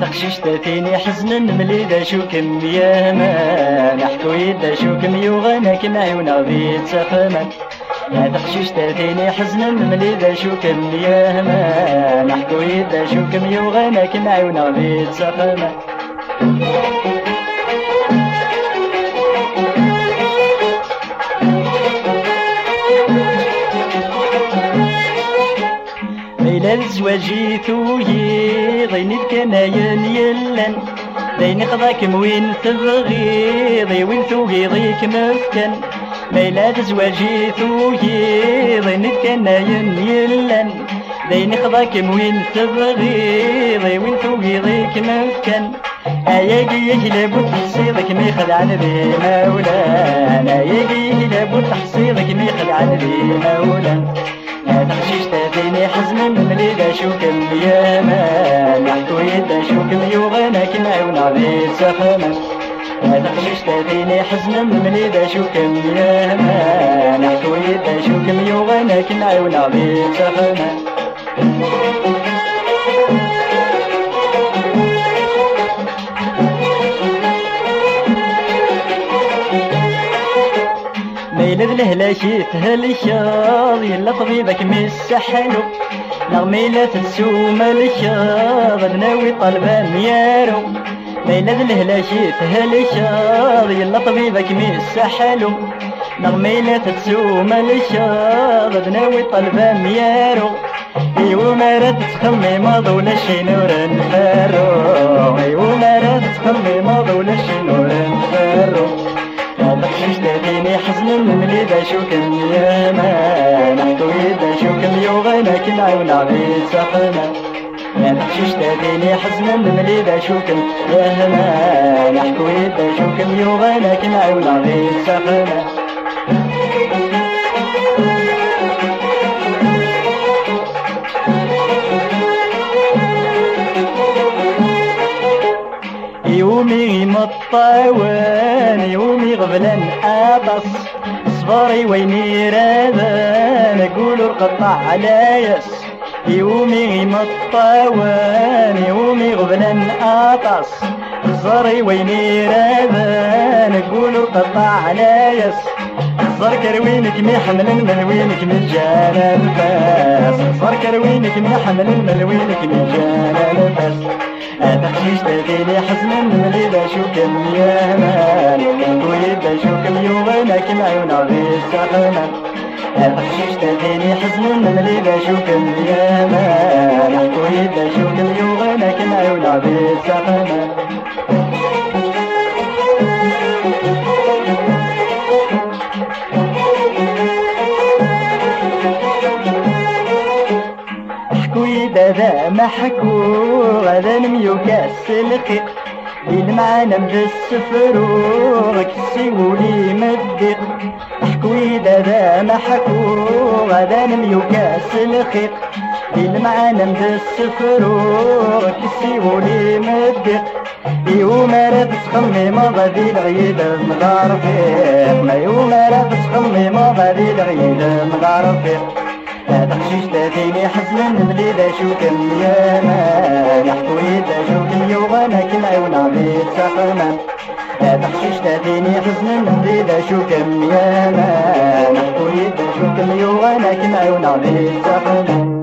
تخشيش تاتيني حزن ملي شوكم يا ما نحكو يدا شوكم يوغانا كنا عيونا بيت سخمان لا تخشيش تاتيني حزن ملي شوكم يا ما نحكو يدا شوكم يوغانا كنا عيونا بيت سخمان الزواجي ثوي ضيني الكناين يلن ديني خذاك موين تبغي ضي وين ثوي ضيك مفكن ميلاد زواجي ثوي ضيني الكناين يلن ديني خذاك موين تبغي ضي وين ثوي ضيك مفكن اياقي لابد تحصيلك ما يخدعن بي مولانا. اياقي لابد تحصيلك ما يخدعن تخشيش تديني حزن ملي دا شوكم يا مان يحكو يدا شوكم يوغانا كنا عيونا بيت سخمان تخشيش تديني حزن ملي دا شوكم يا مان يحكو يدا شوكم يوغانا كنا عيونا بيت سخمان ميلاد الهلاشي تهلشاض يلا طبيبك مسحلو. نغميلة تسوم الشاض ناوي طلبة ميارو. ميلاد الهلاشي تهلشاض يلا طبيبك مسحلو. نغميلة تسوم الشاض ناوي طلبة ميارو. ايوا ما راد تخمي ما ولا شي نور نفرو. ايوا ما راد تخمي ما ولا شي نور نفرو. تديني حزن ملي دا شوكم يا ما نحكو يدا شوكم يوغانا كل عيون عبيد سخنا يا تخشيش تديني حزن ملي دا شوكم يا ما نحكو يدا شوكم يوغانا كل عيون عبيد يومي مطاوان يومي غبلان أبص صبري ويني رابان أقول القطع على يس يومي مطاوان يومي غبلان أبص صبري ويني رابان أقول القطع على يس صار كروينك مي حمل ملوينك من جانا الفاس صار كروينك مي حمل ملوينك من جانا الفاس تخشيش تديني حزنا ملي بشوكم يا مان ويد بشوكم يوغانا كم عيون عبيد سخنا تخشيش تديني حزنا ملي بشوكم يا مان ويد بشوكم يوغانا كم عيون عبيد سخنا ذا ما حكو غدا نميوكاس القيق لين معانا بالسفروغ كسيولي مدق. حكوي ذا ما حكو غدا نميوكاس القيق لين معانا بالسفروغ كسيولي مدق. يوم راه ما غادي العيد مغار فيق ما يوم راه ما غادي العيد مغار فيق تخشيش تديني حزن ملي دا شوكم يا ما يحكو يدا شوكم يوغانا كل عيون عبيد سخمان تخشيش تديني حزن ملي دا شوكم يا ما يحكو يدا شوكم يوغانا كل عيون عبيد سخمان